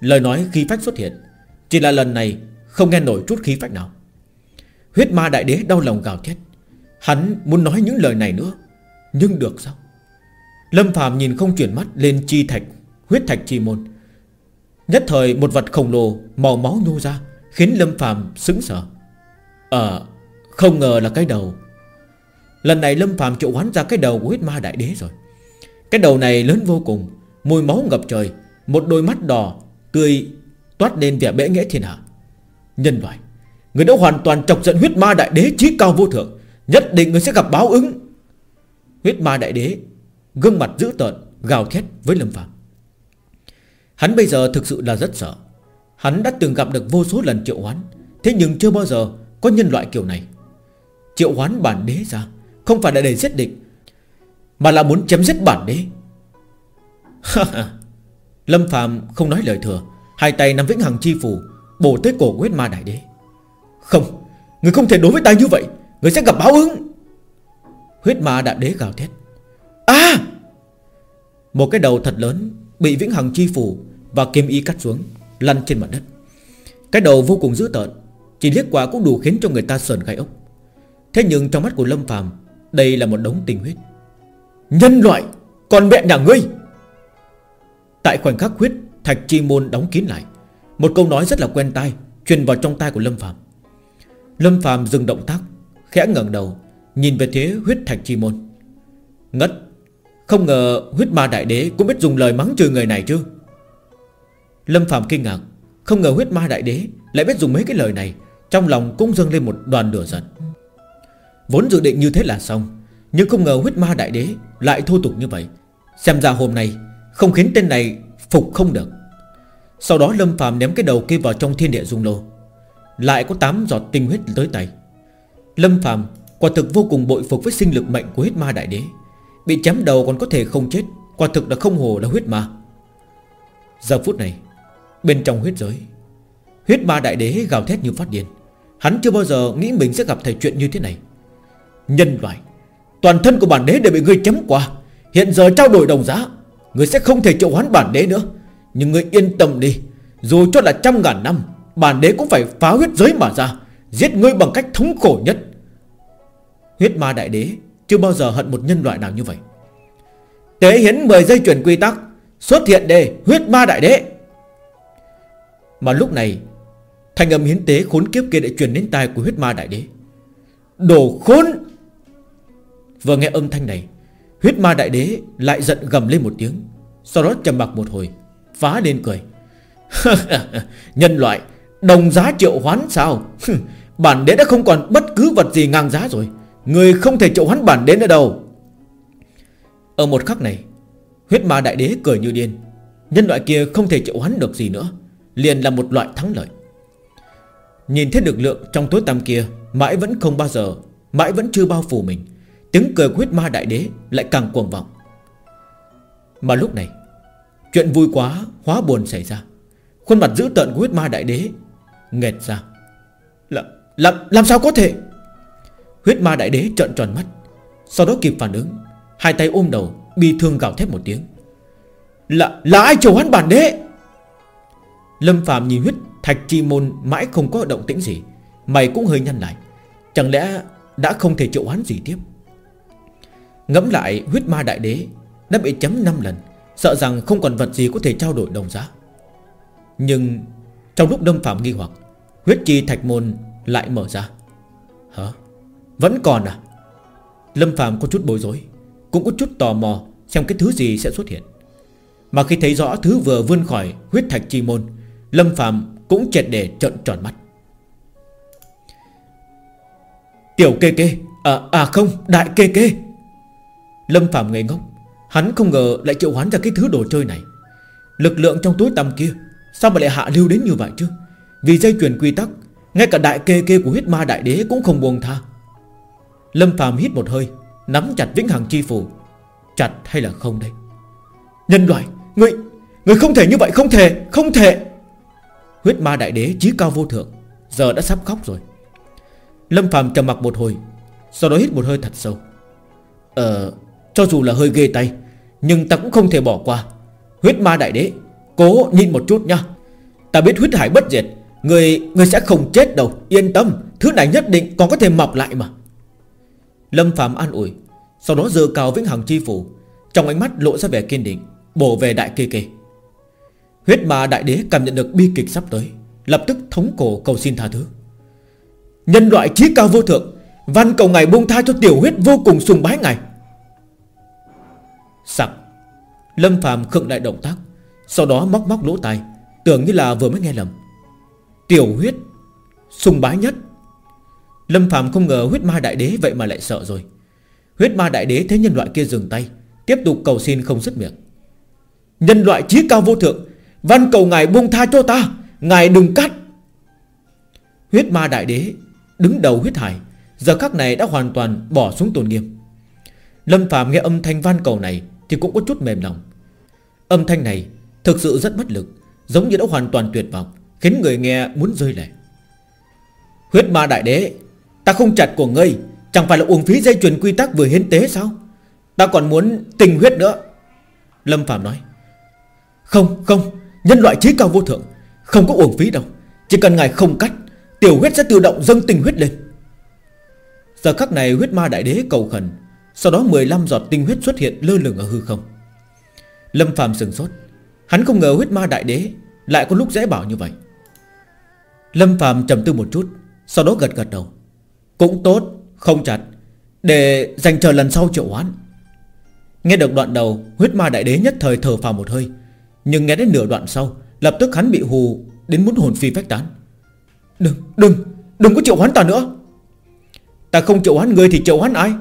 Lời nói khí phách xuất hiện. Chỉ là lần này không nghe nổi chút khí phách nào. Huyết ma đại đế đau lòng gào thét. Hắn muốn nói những lời này nữa, Nhưng được sao? Lâm phàm nhìn không chuyển mắt lên chi thạch, Huyết thạch chi môn. Nhất thời một vật khổng lồ Màu máu nhô ra, Khiến Lâm phàm sững sờ. Ờ Không ngờ là cái đầu. Lần này Lâm phàm triệu hoán ra cái đầu của huyết ma đại đế rồi. Cái đầu này lớn vô cùng, Mùi máu ngập trời, Một đôi mắt đỏ Tươi Toát lên vẻ bẽ nghẽ thiên hạ. Nhân loại, Người đã hoàn toàn chọc giận huyết ma đại đế trí cao vô thượng. Nhất định người sẽ gặp báo ứng. Huyết ma đại đế, Gương mặt dữ tợn, Gào thét với Lâm Phạm Hắn bây giờ thực sự là rất sợ. Hắn đã từng gặp được vô số lần triệu hoán, Thế nhưng chưa bao giờ có nhân loại kiểu này. Triệu hoán bản đế ra, Không phải là để giết địch, Mà là muốn chém giết bản đế. Lâm Phạm không nói lời thừa, Hai tay nắm vĩnh hằng chi phủ Bổ tới cổ huyết ma đại đế. Không, Người không thể đối với ta như vậy. Người sẽ gặp báo ứng. Huyết ma đại đế gào thét. À! Một cái đầu thật lớn Bị vĩnh hằng chi phủ Và kiếm y cắt xuống, Lăn trên mặt đất. Cái đầu vô cùng dữ tợn, Chỉ liếc qua cũng đủ khiến cho người ta sờn gai ốc. Thế nhưng trong mắt của Lâm phàm, Đây là một đống tình huyết. Nhân loại Còn mẹ nhà ngươi! Tại khoảnh khắc huyết Thạch chi môn đóng kín lại, Một câu nói rất là quen tai Truyền vào trong tai của Lâm phàm. Lâm phàm dừng động tác Khẽ ngẩng đầu, Nhìn về phía huyết thạch chi môn. Ngất, Không ngờ huyết ma đại đế cũng biết dùng lời mắng chửi người này chứ. Lâm Phạm kinh ngạc, Không ngờ huyết ma đại đế Lại biết dùng mấy cái lời này, Trong lòng cũng dâng lên một đoàn lửa giận. Vốn dự định như thế là xong, Nhưng không ngờ huyết ma đại đế Lại thô tục như vậy. Xem ra hôm nay, Không khiến tên này phục không được. Sau đó Lâm Phạm ném cái đầu kia vào trong thiên địa dung lô. Lại có 8 giọt tinh huyết tới tay. Lâm Phạm Quả thực vô cùng bội phục với sinh lực mạnh của huyết ma đại đế. Bị chém đầu còn có thể không chết, Quả thực là không hồ là huyết ma. Giờ phút này, Bên trong huyết giới, Huyết ma đại đế gào thét như phát điên. Hắn chưa bao giờ nghĩ mình sẽ gặp thầy chuyện như thế này. Nhân loại, Toàn thân của bản đế đều bị ngươi chém qua. Hiện giờ trao đổi đồng giá, Ngươi sẽ không thể triệu hoán bản đế nữa. Nhưng ngươi yên tâm đi, Dù cho là trăm ngàn năm, Bản đế cũng phải phá huyết giới mà ra, Giết ngươi bằng cách thống khổ nhất. Huyết ma đại đế, Chưa bao giờ hận một nhân loại nào như vậy. Tế hiến 10 giây chuyển quy tắc, Xuất hiện đề huyết ma đại đế. Mà lúc này, Thanh âm hiến tế khốn kiếp kia đã truyền đến tai của huyết ma đại đế. Đồ khốn! Vừa nghe âm thanh này, Huyết ma đại đế lại giận gầm lên một tiếng, Sau đó trầm mặc một hồi, Phá lên cười. Nhân loại, Đồng giá triệu hoán sao? Bản đế đã không còn bất cứ vật gì ngang giá rồi. Người không thể chịu hắn bản đến nữa đâu. Ở một khắc này Huyết ma đại đế cười như điên. Nhân loại kia không thể chịu hắn được gì nữa Liền là một loại thắng lợi. Nhìn thấy lực lượng trong tối tăm kia Mãi vẫn không bao giờ Mãi vẫn chưa bao phủ mình Tiếng cười của huyết ma đại đế lại càng cuồng vọng. Mà lúc này Chuyện vui quá hóa buồn xảy ra. Khuôn mặt dữ tợn của huyết ma đại đế Nghẹt ra. Là, làm, làm sao có thể? Huyết ma đại đế trợn tròn mắt. Sau đó kịp phản ứng Hai tay ôm đầu Bi thương gào thét một tiếng. Là, là ai trầu hắn bản đế? Lâm Phạm nhìn huyết thạch chi môn Mãi không có động tĩnh gì Mày cũng hơi nhăn lại. Chẳng lẽ đã không thể chịu hắn gì tiếp? Ngẫm lại huyết ma đại đế Đã bị chấm 5 lần Sợ rằng không còn vật gì có thể trao đổi đồng giá. Nhưng Trong lúc Lâm Phạm nghi hoặc Huyết chi thạch môn lại mở ra. Hả? Vẫn còn à? Lâm Phạm có chút bối rối Cũng có chút tò mò Xem cái thứ gì sẽ xuất hiện. Mà khi thấy rõ thứ vừa vươn khỏi huyết thạch chi môn Lâm Phạm cũng chẹt để trợn tròn mắt. Tiểu kê kê À, à không đại kê kê. Lâm Phạm ngây ngốc Hắn không ngờ lại triệu hoán ra cái thứ đồ chơi này. Lực lượng trong túi tăm kia Sao mà lại hạ lưu đến như vậy chứ? Vì dây chuyền quy tắc Ngay cả đại kê kê của huyết ma đại đế cũng không buông tha. Lâm Phạm hít một hơi, Nắm chặt vĩnh hằng chi phù Chặt hay là không đây? Nhân loại Người Người không thể như vậy, không thể Không thể. Huyết ma đại đế chí cao vô thượng, Giờ đã sắp khóc rồi. Lâm Phạm trầm mặc một hồi, Sau đó hít một hơi thật sâu. Ờ Cho dù là hơi ghê tay, Nhưng ta cũng không thể bỏ qua. Huyết ma đại đế, Cố nhịn một chút nha. Ta biết huyết hải bất diệt Người người sẽ không chết đâu, Yên tâm, Thứ này nhất định còn có thể mọc lại mà. Lâm Phạm an ủi, Sau đó dơ cao vĩnh hằng chi phủ, Trong ánh mắt lộ ra vẻ kiên định, Bổ về đại kê kê. Huyết ma đại đế cảm nhận được bi kịch sắp tới, Lập tức thống cổ cầu xin tha thứ. Nhân loại trí cao vô thượng Văn cầu ngài buông tha cho tiểu huyết vô cùng sùng bái ngài. Sặc. Lâm Phạm khựng đại động tác, Sau đó móc móc lỗ tai, Tưởng như là vừa mới nghe lầm. Tiểu huyết Sùng bái nhất Lâm Phạm không ngờ huyết ma đại đế vậy mà lại sợ rồi. Huyết ma đại đế thấy nhân loại kia dừng tay, Tiếp tục cầu xin không dứt miệng. Nhân loại trí cao vô thượng Văn cầu ngài buông tha cho ta, Ngài đừng cắt. Huyết ma đại đế Đứng đầu huyết hải, Giờ khắc này đã hoàn toàn bỏ xuống tồn nghiêm. Lâm Phạm nghe âm thanh van cầu này Thì cũng có chút mềm lòng. Âm thanh này thực sự rất bất lực, Giống như đã hoàn toàn tuyệt vọng, Khiến người nghe muốn rơi lệ. Huyết ma đại đế Ta không chặt của ngươi, Chẳng phải là uổng phí dây chuyền quy tắc vừa hiến tế sao? Ta còn muốn tình huyết nữa. Lâm Phạm nói. Không không, Nhân loại trí cao vô thượng, Không có uổng phí đâu. Chỉ cần ngài không cắt, Tiểu huyết sẽ tự động dâng tình huyết lên. Giờ khắc này huyết ma đại đế cầu khẩn, Sau đó 15 giọt tinh huyết xuất hiện lơ lửng ở hư không. Lâm phạm sừng sốt. Hắn không ngờ huyết ma đại đế Lại có lúc dễ bảo như vậy. Lâm phạm trầm tư một chút, Sau đó gật gật đầu. Cũng tốt, không chặt. Để dành chờ lần sau triệu oán Nghe được đoạn đầu Huyết ma đại đế nhất thời thở phào một hơi. Nhưng nghe đến nửa đoạn sau Lập tức hắn bị hù Đến muốn hồn phi phách tán. Đừng, đừng, đừng có triệu hoán ta nữa. Ta không triệu hoán người thì triệu hoán ai?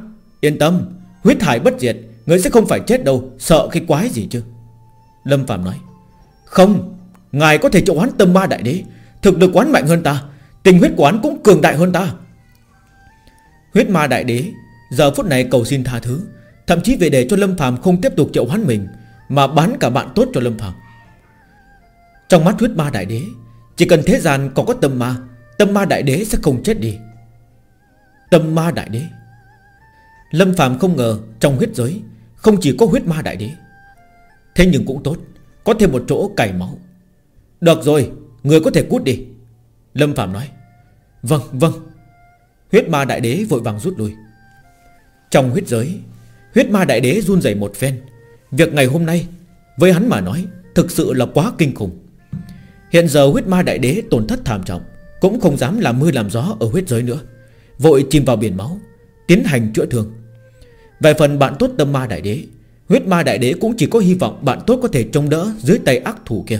Yên tâm Huyết hải bất diệt Người sẽ không phải chết đâu. Sợ cái quái gì chứ? Lâm Phạm nói. Không Ngài có thể triệu hoán tâm ma đại đế. Thực lực quán mạnh hơn ta Tình huyết quán cũng cường đại hơn ta. Huyết ma đại đế, Giờ phút này cầu xin tha thứ. Thậm chí về để cho Lâm Phạm không tiếp tục triệu hoán mình, Mà bán cả bạn tốt cho Lâm Phạm Trong mắt huyết ma đại đế, Chỉ cần thế gian còn có tâm ma Tâm ma đại đế sẽ không chết đi. Tâm ma đại đế. Lâm Phạm không ngờ trong huyết giới Không chỉ có huyết ma đại đế. Thế nhưng cũng tốt, Có thêm một chỗ cày máu. Được rồi, Người có thể cút đi. Lâm Phạm nói. Vâng vâng. Huyết ma đại đế vội vàng rút lui. Trong huyết giới, Huyết ma đại đế run rẩy một phen. Việc ngày hôm nay, Với hắn mà nói, Thực sự là quá kinh khủng. Hiện giờ huyết ma đại đế tổn thất thảm trọng, Cũng không dám làm mưa làm gió ở huyết giới nữa, Vội chìm vào biển máu, Tiến hành chữa thương. Về phần bạn tốt tâm ma đại đế, Huyết ma đại đế cũng chỉ có hy vọng bạn tốt có thể trông đỡ dưới tay ác thủ kia.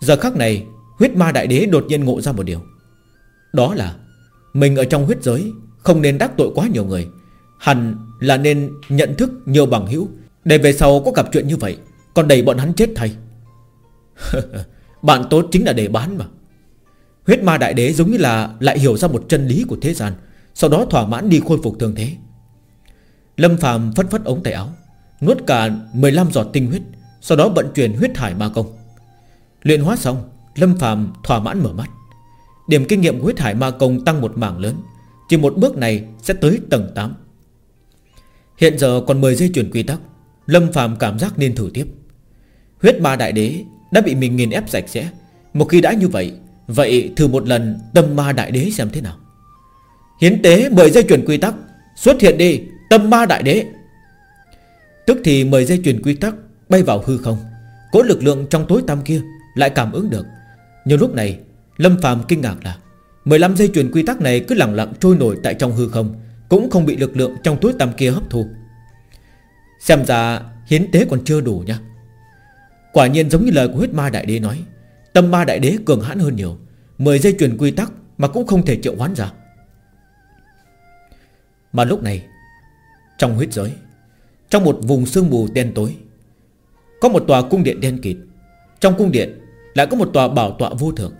Giờ khắc này, Huyết ma đại đế đột nhiên ngộ ra một điều. Đó là mình ở trong huyết giới, Không nên đắc tội quá nhiều người. Hẳn là nên nhận thức nhiều bằng hữu. Để về sau có gặp chuyện như vậy, Còn đẩy bọn hắn chết thay. Bạn tốt chính là để bán mà. Huyết ma đại đế giống như là Lại hiểu ra một chân lý của thế gian, Sau đó thỏa mãn đi khôi phục thường thế. Lâm phàm phất phất ống tay áo, Nuốt cả 15 giọt tinh huyết, Sau đó vận chuyển huyết hải ma công. Luyện hóa xong, Lâm phàm thỏa mãn mở mắt. Điểm kinh nghiệm huyết hải ma công tăng một mảng lớn. Chỉ một bước này sẽ tới tầng 8 Hiện giờ còn 10 giây chuyển quy tắc. Lâm phàm cảm giác nên thử tiếp. Huyết ma đại đế đã bị mình nghiền ép sạch sẽ. Một khi đã như vậy Vậy thử một lần tâm ma đại đế xem thế nào. Hiến tế 10 giây chuyển quy tắc. Xuất hiện đi, Tâm ma đại đế. Tức thì 10 giây chuyển quy tắc Bay vào hư không. Cố lực lượng trong tối tăm kia Lại cảm ứng được. Nhưng lúc này Lâm phàm kinh ngạc là 15 dây chuyền quy tắc này cứ lặng lặng trôi nổi tại trong hư không, Cũng không bị lực lượng trong túi tăm kia hấp thu. Xem ra hiến tế còn chưa đủ nha. Quả nhiên giống như lời của huyết ma đại đế nói, Tâm ma đại đế cường hãn hơn nhiều 10 dây chuyền quy tắc Mà cũng không thể triệu hoán ra. Mà lúc này, Trong huyết giới, Trong một vùng sương mù đen tối, Có một tòa cung điện đen kịt. Trong cung điện lại có một tòa bảo tọa vô thượng.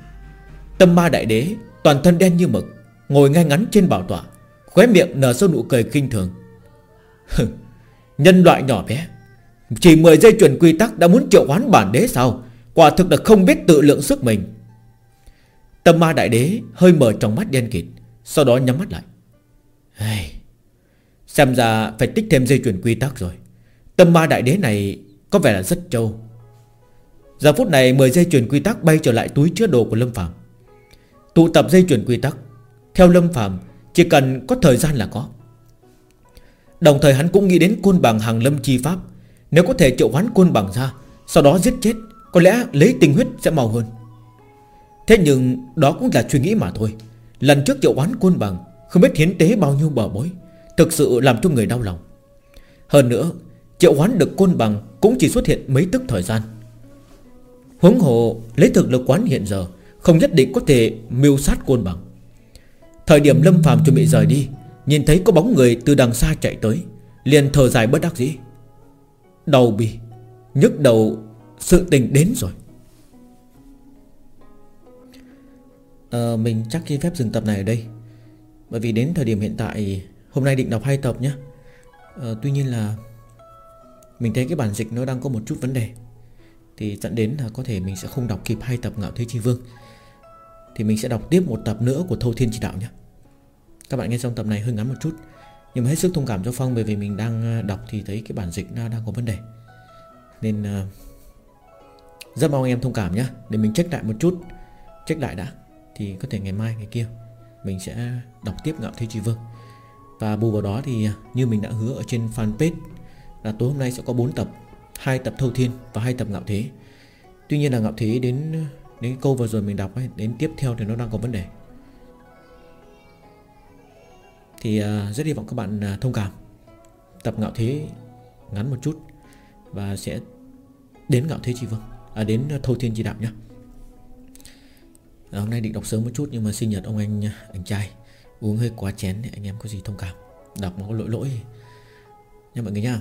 Tâm ma đại đế Toàn thân đen như mực Ngồi ngay ngắn trên bảo tọa Khóe miệng nở sâu nụ cười kinh thường. Nhân loại nhỏ bé Chỉ 10 giây chuẩn quy tắc đã muốn triệu hoán bản đế sao? Quả thực là không biết tự lượng sức mình. Tâm ma đại đế hơi mở trong mắt đen kịt Sau đó nhắm mắt lại. Hey, Xem ra phải tích thêm dây chuyển quy tắc rồi. Tâm ma đại đế này Có vẻ là rất trâu. Giờ phút này 10 dây chuyển quy tắc bay trở lại túi chứa đồ của Lâm Phạm Tụ tập dây chuyển quy tắc. Theo Lâm Phạm Chỉ cần có thời gian là có. Đồng thời hắn cũng nghĩ đến côn bằng hàng lâm chi pháp. Nếu có thể triệu hoán côn bằng ra, Sau đó giết chết, Có lẽ lấy tinh huyết sẽ mau hơn. Thế nhưng đó cũng là suy nghĩ mà thôi. Lần trước triệu hoán côn bằng, Không biết hiến tế bao nhiêu bờ bối, Thực sự làm cho người đau lòng. Hơn nữa, Triệu hoán được côn bằng Cũng chỉ xuất hiện mấy tức thời gian. Huống hồ, lấy thực lực quán hiện giờ không nhất định có thể mưu sát côn bằng. Thời điểm Lâm phàm chuẩn bị rời đi Nhìn thấy có bóng người từ đằng xa chạy tới Liền thở dài bất đắc dĩ. Đầu bì nhức đầu sự tình đến rồi. À, Mình chắc khi phép dừng tập này ở đây Bởi vì đến thời điểm hiện tại Hôm nay định đọc hai tập nhé. À, Tuy nhiên là Mình thấy cái bản dịch nó đang có một chút vấn đề Thì dẫn đến là có thể mình sẽ không đọc kịp hai tập Ngạo Thế Chi Vương. Thì mình sẽ đọc tiếp một tập nữa của Thâu Thiên Chỉ Đạo nhé. Các bạn nghe xong tập này hơi ngắn một chút Nhưng mà hết sức thông cảm cho Phong Bởi vì mình đang à, đọc thì thấy cái bản dịch nó đang có vấn đề. Nên uh, Rất mong em thông cảm nhé. Để mình check lại một chút Check lại đã Thì có thể ngày mai ngày kia Mình sẽ đọc tiếp Ngạo Thế Chi Vương. Và bù vào đó thì à, như mình đã hứa ở trên fanpage Là tối hôm nay sẽ có 4 tập hai tập Thâu Thiên và hai tập Ngạo Thế. Tuy nhiên là Ngạo Thế đến Đến câu vừa rồi mình đọc ấy Đến tiếp theo thì nó đang có vấn đề. Thì uh, rất hy vọng các bạn uh, thông cảm. Tập Ngạo Thế ngắn một chút Và sẽ đến Ngạo Thế Chi Vương À đến uh, Thâu Thiên Chi Đạo nhé à, Hôm nay định đọc sớm một chút Nhưng mà sinh nhật ông anh anh trai Uống hơi quá chén thì anh em có gì thông cảm. Đọc nó có lỗi lỗi. Nha mọi người nha